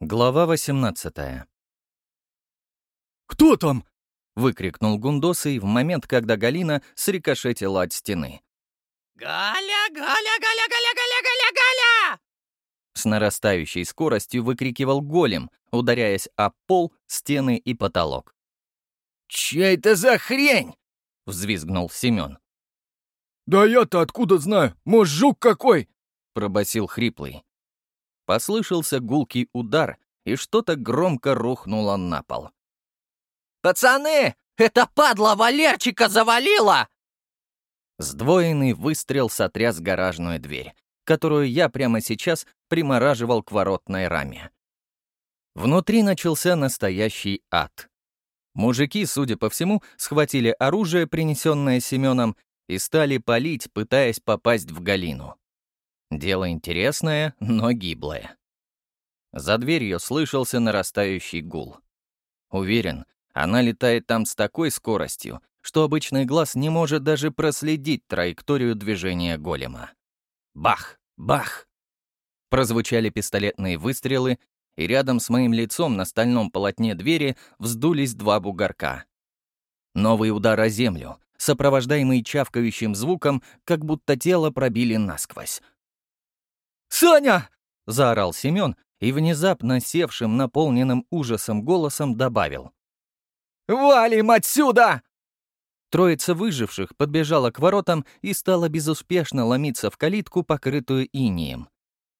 Глава 18 «Кто там?» — выкрикнул Гундосый в момент, когда Галина срикошетила от стены. «Галя, Галя, Галя, Галя, Галя, Галя, Галя!» С нарастающей скоростью выкрикивал голем, ударяясь о пол, стены и потолок. «Чья это за хрень?» — взвизгнул Семен. «Да я-то откуда знаю? Может, жук какой?» — пробасил хриплый. Послышался гулкий удар, и что-то громко рухнуло на пол. «Пацаны, это падла Валерчика завалила!» Сдвоенный выстрел сотряс гаражную дверь, которую я прямо сейчас примораживал к воротной раме. Внутри начался настоящий ад. Мужики, судя по всему, схватили оружие, принесенное Семеном, и стали палить, пытаясь попасть в Галину. Дело интересное, но гиблое. За дверью слышался нарастающий гул. Уверен, она летает там с такой скоростью, что обычный глаз не может даже проследить траекторию движения голема. Бах! Бах! Прозвучали пистолетные выстрелы, и рядом с моим лицом на стальном полотне двери вздулись два бугорка. Новый удар о землю, сопровождаемый чавкающим звуком, как будто тело пробили насквозь. «Саня!» — заорал Семен и внезапно севшим, наполненным ужасом голосом добавил. «Валим отсюда!» Троица выживших подбежала к воротам и стала безуспешно ломиться в калитку, покрытую инием.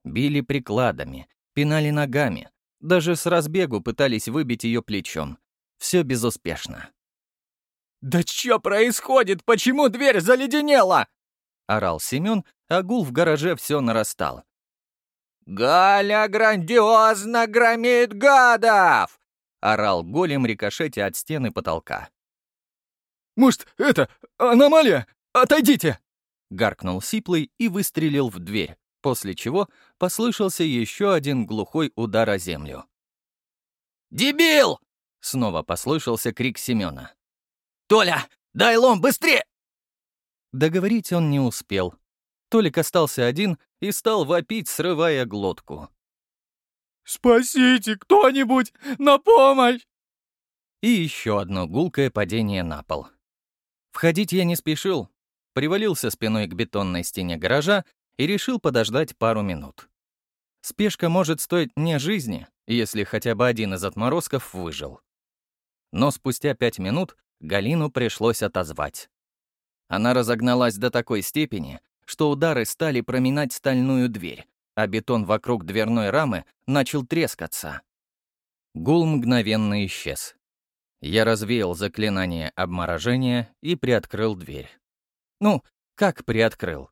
Били прикладами, пинали ногами, даже с разбегу пытались выбить ее плечом. Все безуспешно. «Да что происходит? Почему дверь заледенела?» — орал Семен, а гул в гараже все нарастал. «Галя грандиозно громит гадов!» — орал голем рикошете от стены потолка. «Может, это, аномалия? Отойдите!» — гаркнул Сиплый и выстрелил в дверь, после чего послышался еще один глухой удар о землю. «Дебил!» — снова послышался крик Семена. «Толя, дай лом, быстрее!» Договорить он не успел. Толик остался один и стал вопить, срывая глотку. «Спасите кто-нибудь! На помощь!» И еще одно гулкое падение на пол. Входить я не спешил, привалился спиной к бетонной стене гаража и решил подождать пару минут. Спешка может стоить мне жизни, если хотя бы один из отморозков выжил. Но спустя пять минут Галину пришлось отозвать. Она разогналась до такой степени, что удары стали проминать стальную дверь, а бетон вокруг дверной рамы начал трескаться. Гул мгновенно исчез. Я развеял заклинание обморожения и приоткрыл дверь. Ну, как приоткрыл?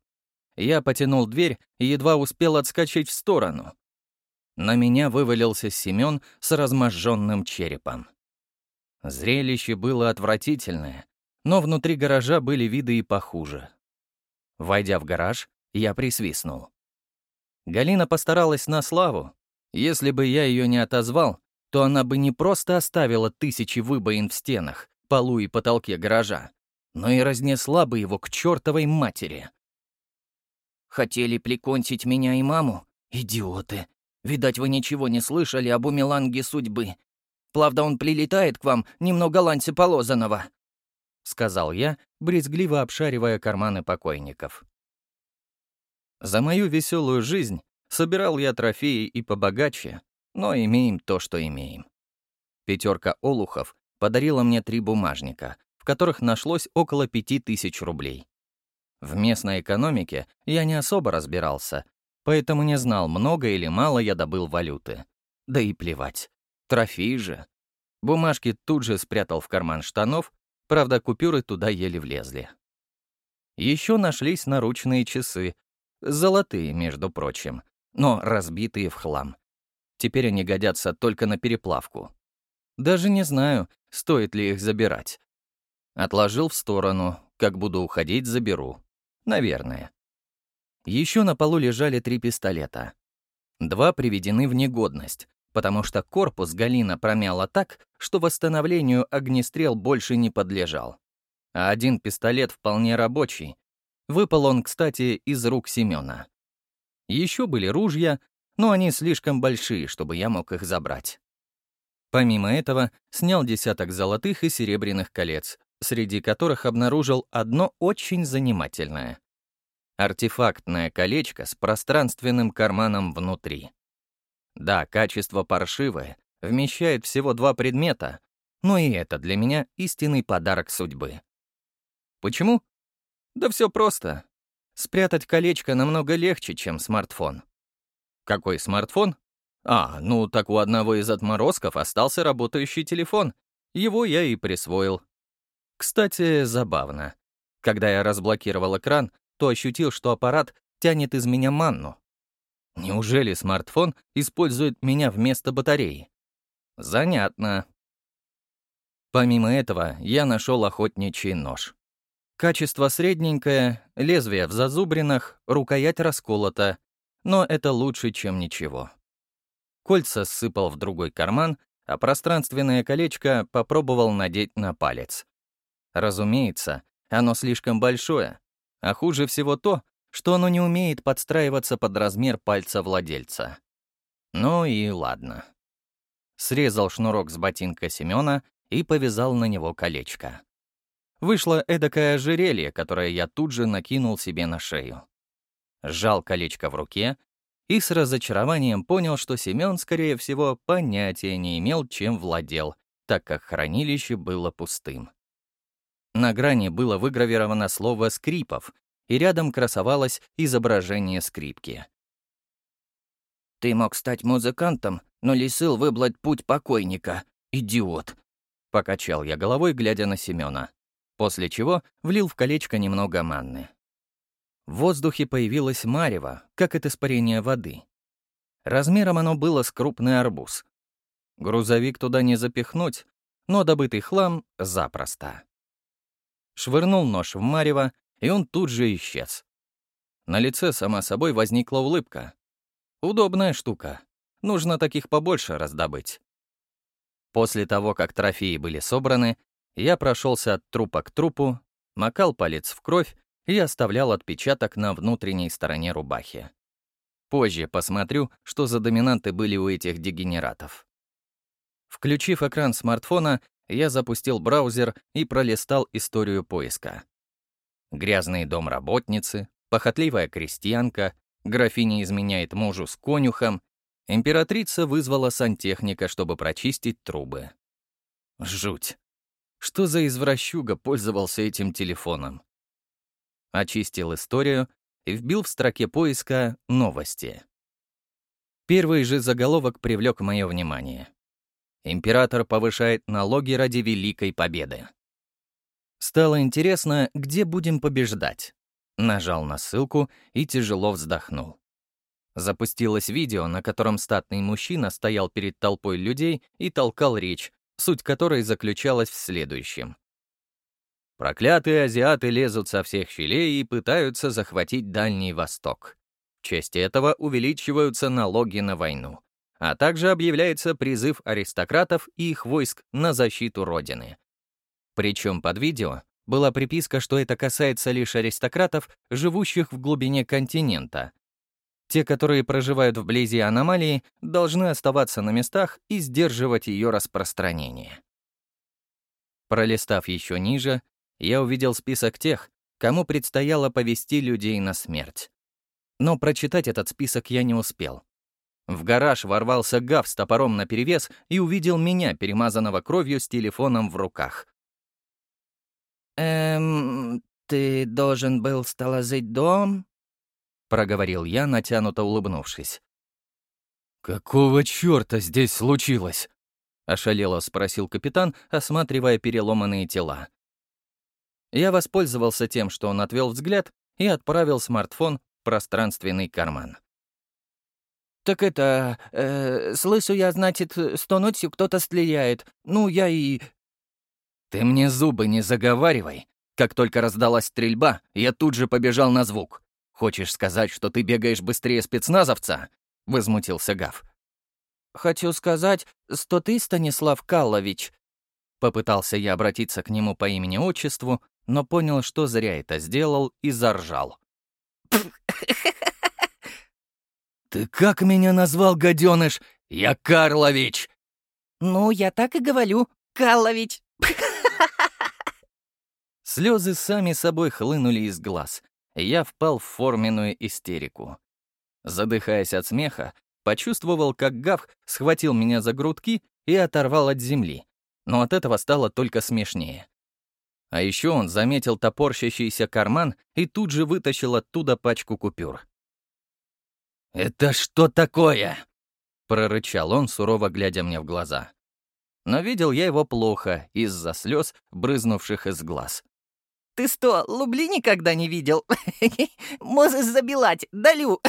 Я потянул дверь и едва успел отскочить в сторону. На меня вывалился Семён с разможженным черепом. Зрелище было отвратительное, но внутри гаража были виды и похуже. Войдя в гараж, я присвистнул. Галина постаралась на славу. Если бы я ее не отозвал, то она бы не просто оставила тысячи выбоин в стенах, полу и потолке гаража, но и разнесла бы его к чертовой матери. «Хотели прикончить меня и маму? Идиоты! Видать, вы ничего не слышали об умеланге судьбы. Правда, он прилетает к вам немного ланси полозанного», — сказал я, брезгливо обшаривая карманы покойников. За мою веселую жизнь собирал я трофеи и побогаче, но имеем то, что имеем. Пятерка олухов подарила мне три бумажника, в которых нашлось около пяти тысяч рублей. В местной экономике я не особо разбирался, поэтому не знал, много или мало я добыл валюты. Да и плевать. Трофей же. Бумажки тут же спрятал в карман штанов, правда, купюры туда еле влезли. Еще нашлись наручные часы, золотые, между прочим, но разбитые в хлам. Теперь они годятся только на переплавку. Даже не знаю, стоит ли их забирать. Отложил в сторону, как буду уходить, заберу. Наверное. Еще на полу лежали три пистолета. Два приведены в негодность, потому что корпус Галина промяла так, что восстановлению огнестрел больше не подлежал. А один пистолет вполне рабочий. Выпал он, кстати, из рук Семёна. Еще были ружья, но они слишком большие, чтобы я мог их забрать. Помимо этого, снял десяток золотых и серебряных колец, среди которых обнаружил одно очень занимательное. Артефактное колечко с пространственным карманом внутри. Да, качество паршивое, вмещает всего два предмета, но и это для меня истинный подарок судьбы. Почему? Да все просто. Спрятать колечко намного легче, чем смартфон. Какой смартфон? А, ну так у одного из отморозков остался работающий телефон. Его я и присвоил. Кстати, забавно. Когда я разблокировал экран, то ощутил, что аппарат тянет из меня манну. Неужели смартфон использует меня вместо батареи? Занятно. Помимо этого, я нашел охотничий нож. Качество средненькое, лезвие в зазубринах, рукоять расколота, но это лучше, чем ничего. Кольца сыпал в другой карман, а пространственное колечко попробовал надеть на палец. Разумеется, оно слишком большое, а хуже всего то, что оно не умеет подстраиваться под размер пальца владельца. Ну и ладно. Срезал шнурок с ботинка Семёна и повязал на него колечко. Вышло эдакое ожерелье, которое я тут же накинул себе на шею. Сжал колечко в руке и с разочарованием понял, что Семён, скорее всего, понятия не имел, чем владел, так как хранилище было пустым. На грани было выгравировано слово «скрипов», и рядом красовалось изображение скрипки. «Ты мог стать музыкантом, но лисыл выблать путь покойника. Идиот!» Покачал я головой, глядя на Семёна, после чего влил в колечко немного манны. В воздухе появилось марево, как от испарения воды. Размером оно было с крупный арбуз. Грузовик туда не запихнуть, но добытый хлам — запросто швырнул нож в марево, и он тут же исчез. На лице сама собой возникла улыбка. Удобная штука. Нужно таких побольше раздобыть. После того, как трофеи были собраны, я прошелся от трупа к трупу, макал палец в кровь и оставлял отпечаток на внутренней стороне рубахи. Позже посмотрю, что за доминанты были у этих дегенератов. Включив экран смартфона, я запустил браузер и пролистал историю поиска. Грязный дом работницы, похотливая крестьянка, графиня изменяет мужу с конюхом, императрица вызвала сантехника, чтобы прочистить трубы. Жуть. Что за извращуга пользовался этим телефоном? Очистил историю и вбил в строке поиска «Новости». Первый же заголовок привлек мое внимание. Император повышает налоги ради Великой Победы. Стало интересно, где будем побеждать. Нажал на ссылку и тяжело вздохнул. Запустилось видео, на котором статный мужчина стоял перед толпой людей и толкал речь, суть которой заключалась в следующем. Проклятые азиаты лезут со всех щелей и пытаются захватить Дальний Восток. В честь этого увеличиваются налоги на войну а также объявляется призыв аристократов и их войск на защиту Родины. Причем под видео была приписка, что это касается лишь аристократов, живущих в глубине континента. Те, которые проживают вблизи аномалии, должны оставаться на местах и сдерживать ее распространение. Пролистав еще ниже, я увидел список тех, кому предстояло повести людей на смерть. Но прочитать этот список я не успел. В гараж ворвался Гав с топором наперевес и увидел меня, перемазанного кровью с телефоном в руках. «Эм, ты должен был столозить дом?» — проговорил я, натянуто улыбнувшись. «Какого чёрта здесь случилось?» — ошалело спросил капитан, осматривая переломанные тела. Я воспользовался тем, что он отвел взгляд, и отправил смартфон в пространственный карман. «Так это... Э, слышу я, значит, что ночью кто-то стреляет. Ну, я и...» «Ты мне зубы не заговаривай. Как только раздалась стрельба, я тут же побежал на звук. Хочешь сказать, что ты бегаешь быстрее спецназовца?» — возмутился Гав. «Хочу сказать, что ты, Станислав Каллович...» Попытался я обратиться к нему по имени-отчеству, но понял, что зря это сделал, и заржал. «Ты как меня назвал, гаденыш? Я Карлович!» «Ну, я так и говорю, Карлович!» Слезы сами собой хлынули из глаз. Я впал в форменную истерику. Задыхаясь от смеха, почувствовал, как Гав схватил меня за грудки и оторвал от земли. Но от этого стало только смешнее. А еще он заметил топорщащийся карман и тут же вытащил оттуда пачку купюр. «Это что такое?» — прорычал он, сурово глядя мне в глаза. Но видел я его плохо из-за слез, брызнувших из глаз. «Ты что, лубли никогда не видел? Можешь забилать, далю!»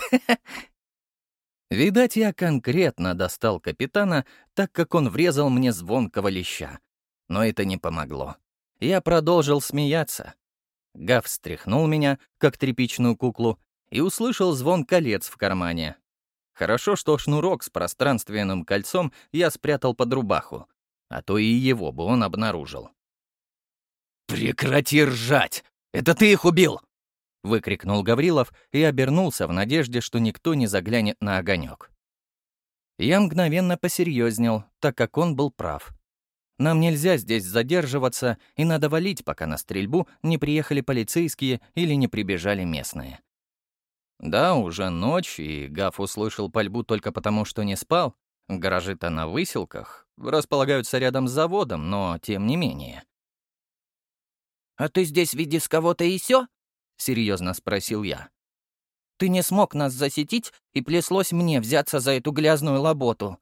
Видать, я конкретно достал капитана, так как он врезал мне звонкого леща. Но это не помогло. Я продолжил смеяться. Гав встряхнул меня, как тряпичную куклу, и услышал звон колец в кармане. Хорошо, что шнурок с пространственным кольцом я спрятал под рубаху, а то и его бы он обнаружил. «Прекрати ржать! Это ты их убил!» — выкрикнул Гаврилов и обернулся в надежде, что никто не заглянет на огонек. Я мгновенно посерьезнел, так как он был прав. Нам нельзя здесь задерживаться, и надо валить, пока на стрельбу не приехали полицейские или не прибежали местные. Да, уже ночь, и Гаф услышал пальбу только потому, что не спал. Гаражи-то на выселках, располагаются рядом с заводом, но тем не менее. «А ты здесь видишь кого-то и сё?» — серьезно спросил я. «Ты не смог нас засетить, и плеслось мне взяться за эту грязную лаботу».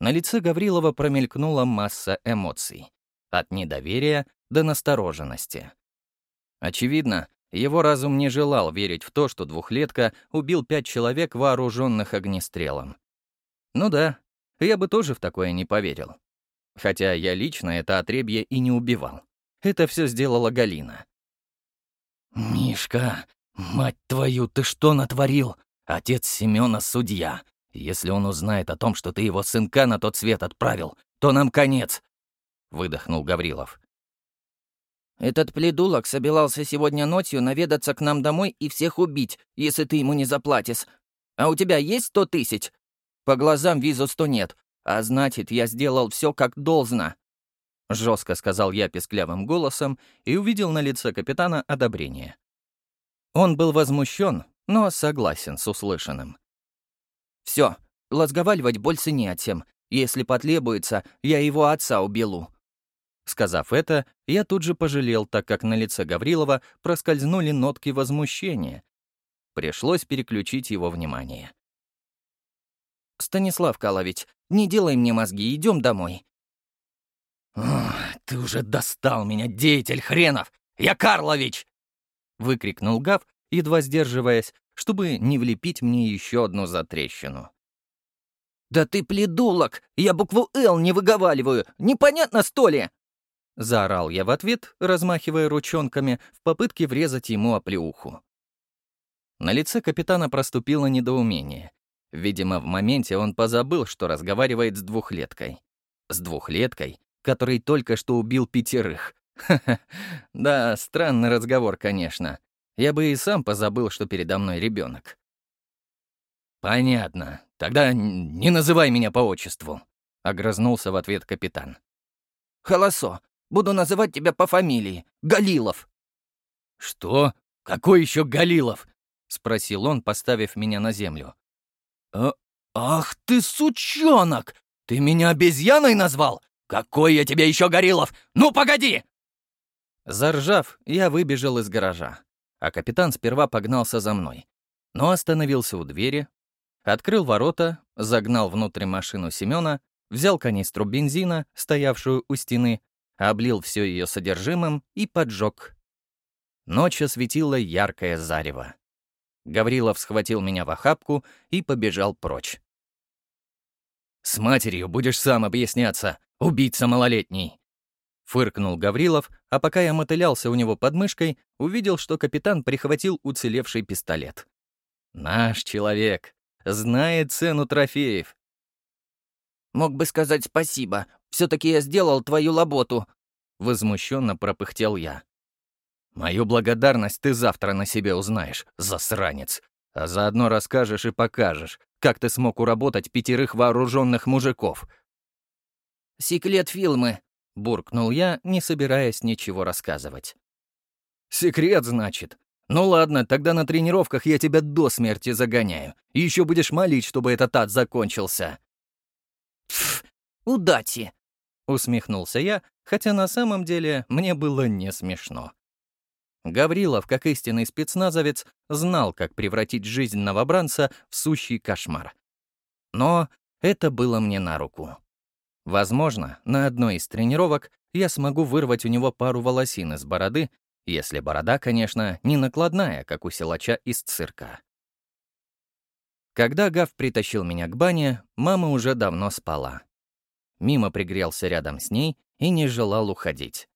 На лице Гаврилова промелькнула масса эмоций. От недоверия до настороженности. Очевидно, его разум не желал верить в то, что двухлетка убил пять человек, вооруженных огнестрелом. Ну да, я бы тоже в такое не поверил. Хотя я лично это отребье и не убивал. Это все сделала Галина. «Мишка, мать твою, ты что натворил? Отец Семёна судья. Если он узнает о том, что ты его сынка на тот свет отправил, то нам конец!» — выдохнул Гаврилов. «Этот пледулок собирался сегодня ночью наведаться к нам домой и всех убить, если ты ему не заплатишь. А у тебя есть сто тысяч? По глазам визу сто нет, а значит, я сделал все как должно. — жестко сказал я песклявым голосом и увидел на лице капитана одобрение. Он был возмущен, но согласен с услышанным. Все, разговаривать больше не о тем. Если потребуется, я его отца убелу». Сказав это, я тут же пожалел, так как на лице Гаврилова проскользнули нотки возмущения. Пришлось переключить его внимание. «Станислав Калович, не делай мне мозги, идем домой», «Ты уже достал меня, деятель хренов! Я Карлович!» — выкрикнул Гав, едва сдерживаясь, чтобы не влепить мне еще одну затрещину. «Да ты пледулок! Я букву «Л» не выговариваю! Непонятно, что ли?» Заорал я в ответ, размахивая ручонками, в попытке врезать ему оплеуху. На лице капитана проступило недоумение. Видимо, в моменте он позабыл, что разговаривает с двухлеткой. С двухлеткой, который только что убил пятерых. Ха-ха. Да, странный разговор, конечно. Я бы и сам позабыл, что передо мной ребенок. «Понятно. Тогда не называй меня по отчеству», — огрызнулся в ответ капитан. «Холосо, буду называть тебя по фамилии. Галилов». «Что? Какой еще Галилов?» — спросил он, поставив меня на землю. «А, «Ах ты, сучонок! Ты меня обезьяной назвал? «Какой я тебе еще, Горилов? Ну, погоди!» Заржав, я выбежал из гаража, а капитан сперва погнался за мной, но остановился у двери, открыл ворота, загнал внутрь машину Семена, взял канистру бензина, стоявшую у стены, облил все ее содержимым и поджег. Ночь осветила яркое зарево. Гаврилов схватил меня в охапку и побежал прочь. «С матерью будешь сам объясняться», «Убийца малолетний!» Фыркнул Гаврилов, а пока я мотылялся у него под мышкой, увидел, что капитан прихватил уцелевший пистолет. «Наш человек. Знает цену трофеев». «Мог бы сказать спасибо. Все-таки я сделал твою работу», — возмущенно пропыхтел я. «Мою благодарность ты завтра на себе узнаешь, засранец. А заодно расскажешь и покажешь, как ты смог уработать пятерых вооруженных мужиков. «Секрет фильмы», — буркнул я, не собираясь ничего рассказывать. «Секрет, значит? Ну ладно, тогда на тренировках я тебя до смерти загоняю. И еще будешь молить, чтобы этот ад закончился». «Пф, удачи!» — усмехнулся я, хотя на самом деле мне было не смешно. Гаврилов, как истинный спецназовец, знал, как превратить жизнь новобранца в сущий кошмар. Но это было мне на руку. Возможно, на одной из тренировок я смогу вырвать у него пару волосин из бороды, если борода, конечно, не накладная, как у силача из цирка. Когда Гав притащил меня к бане, мама уже давно спала. Мимо пригрелся рядом с ней и не желал уходить.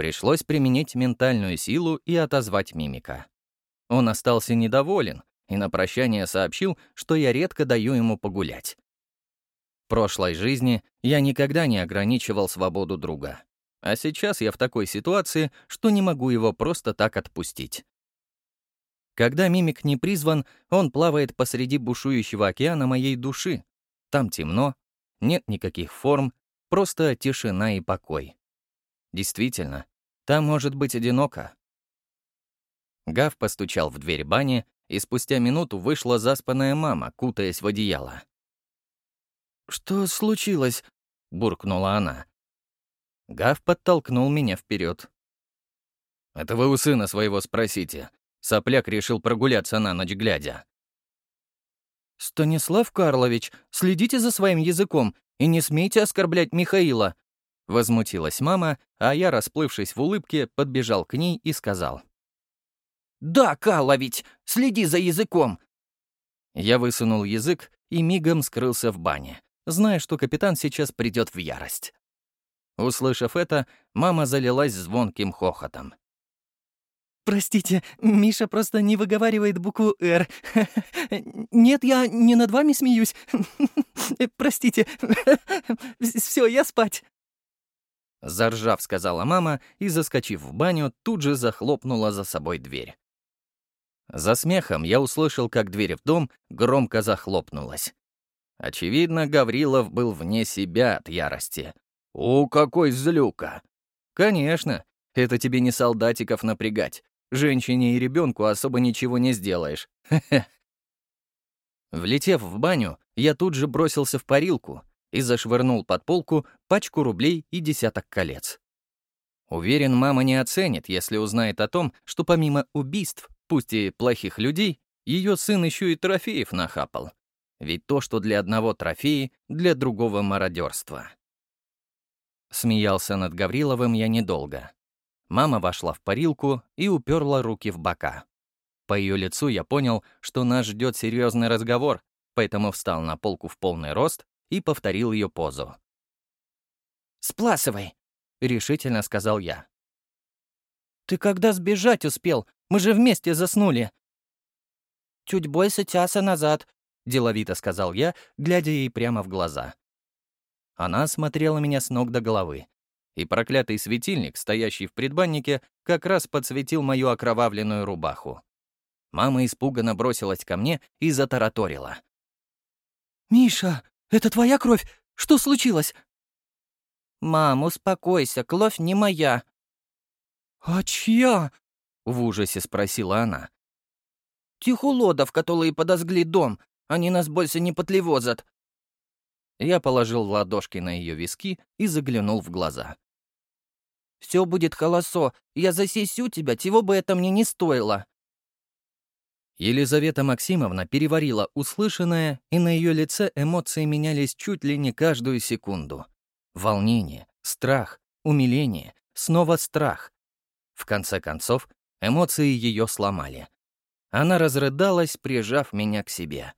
Пришлось применить ментальную силу и отозвать мимика. Он остался недоволен и на прощание сообщил, что я редко даю ему погулять. В прошлой жизни я никогда не ограничивал свободу друга. А сейчас я в такой ситуации, что не могу его просто так отпустить. Когда мимик не призван, он плавает посреди бушующего океана моей души. Там темно, нет никаких форм, просто тишина и покой. Действительно, там может быть одиноко. Гав постучал в дверь бани, и спустя минуту вышла заспанная мама, кутаясь в одеяло. «Что случилось?» — буркнула она. Гав подтолкнул меня вперед. «Это вы у сына своего спросите. Сопляк решил прогуляться на ночь глядя». «Станислав Карлович, следите за своим языком и не смейте оскорблять Михаила», Возмутилась мама, а я, расплывшись в улыбке, подбежал к ней и сказал. «Да, Калла! Следи за языком!» Я высунул язык и мигом скрылся в бане, зная, что капитан сейчас придет в ярость. Услышав это, мама залилась звонким хохотом. «Простите, Миша просто не выговаривает букву «Р». Нет, я не над вами смеюсь. Простите. Все, я спать». Заржав, сказала мама и, заскочив в баню, тут же захлопнула за собой дверь. За смехом я услышал, как дверь в дом громко захлопнулась. Очевидно, Гаврилов был вне себя от ярости. «О, какой злюка!» «Конечно, это тебе не солдатиков напрягать. Женщине и ребенку особо ничего не сделаешь. Влетев в баню, я тут же бросился в парилку и зашвырнул под полку пачку рублей и десяток колец. Уверен, мама не оценит, если узнает о том, что помимо убийств, пусть и плохих людей, ее сын еще и трофеев нахапал. Ведь то, что для одного трофеи, для другого мародерство. Смеялся над Гавриловым я недолго. Мама вошла в парилку и уперла руки в бока. По ее лицу я понял, что нас ждет серьезный разговор, поэтому встал на полку в полный рост и повторил ее позу. «Спласывай!» — решительно сказал я. «Ты когда сбежать успел? Мы же вместе заснули!» «Чуть больше часа назад», — деловито сказал я, глядя ей прямо в глаза. Она смотрела меня с ног до головы, и проклятый светильник, стоящий в предбаннике, как раз подсветил мою окровавленную рубаху. Мама испуганно бросилась ко мне и затараторила. «Миша, это твоя кровь? Что случилось?» «Мам, успокойся, кровь не моя». «А чья?» — в ужасе спросила она. «Тихулодов, которые подозгли дом. Они нас больше не потлевозят». Я положил ладошки на ее виски и заглянул в глаза. «Все будет холосо. Я засесю тебя, чего бы это мне не стоило». Елизавета Максимовна переварила услышанное, и на ее лице эмоции менялись чуть ли не каждую секунду. Волнение, страх, умиление, снова страх. В конце концов, эмоции ее сломали. Она разрыдалась, прижав меня к себе.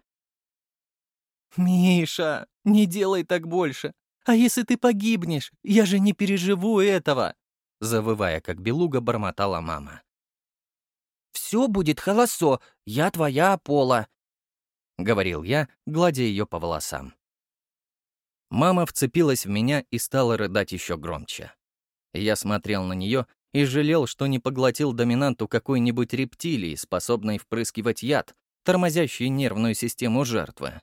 «Миша, не делай так больше. А если ты погибнешь? Я же не переживу этого!» Завывая, как белуга, бормотала мама. «Все будет холосо, я твоя Аполло», — говорил я, гладя ее по волосам. Мама вцепилась в меня и стала рыдать еще громче. Я смотрел на нее и жалел, что не поглотил доминанту какой-нибудь рептилии, способной впрыскивать яд, тормозящие нервную систему жертвы.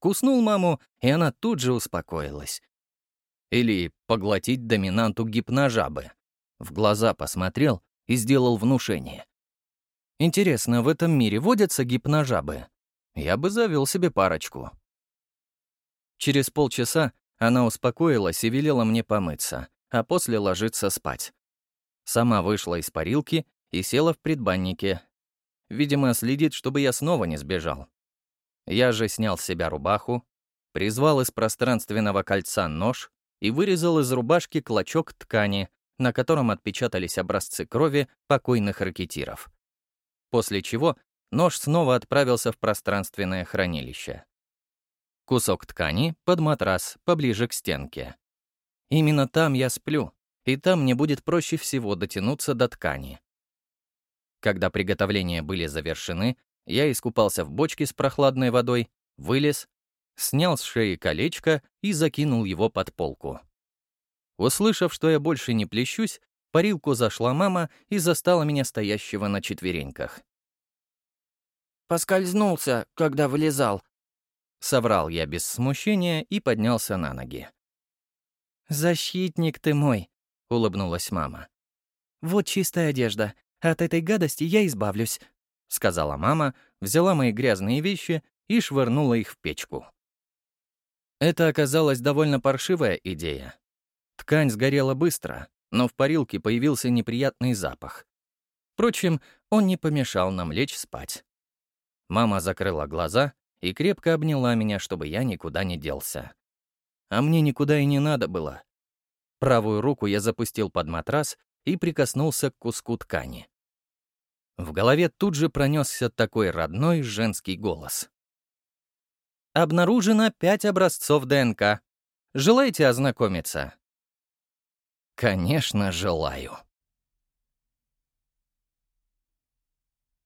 Куснул маму, и она тут же успокоилась. Или поглотить доминанту гипножабы. В глаза посмотрел и сделал внушение. Интересно, в этом мире водятся гипножабы? Я бы завел себе парочку. Через полчаса она успокоилась и велела мне помыться, а после ложиться спать. Сама вышла из парилки и села в предбаннике. Видимо, следит, чтобы я снова не сбежал. Я же снял с себя рубаху, призвал из пространственного кольца нож и вырезал из рубашки клочок ткани, на котором отпечатались образцы крови покойных ракетиров. После чего нож снова отправился в пространственное хранилище. Кусок ткани под матрас, поближе к стенке. Именно там я сплю, и там мне будет проще всего дотянуться до ткани. Когда приготовления были завершены, я искупался в бочке с прохладной водой, вылез, снял с шеи колечко и закинул его под полку. Услышав, что я больше не плещусь, парилку зашла мама и застала меня стоящего на четвереньках. «Поскользнулся, когда вылезал», — соврал я без смущения и поднялся на ноги. «Защитник ты мой», — улыбнулась мама. «Вот чистая одежда. От этой гадости я избавлюсь сказала мама, взяла мои грязные вещи и швырнула их в печку. Это оказалась довольно паршивая идея. Ткань сгорела быстро, но в парилке появился неприятный запах. Впрочем, он не помешал нам лечь спать. Мама закрыла глаза и крепко обняла меня, чтобы я никуда не делся. А мне никуда и не надо было. Правую руку я запустил под матрас и прикоснулся к куску ткани. В голове тут же пронесся такой родной женский голос. Обнаружено пять образцов ДНК. Желаете ознакомиться? Конечно, желаю.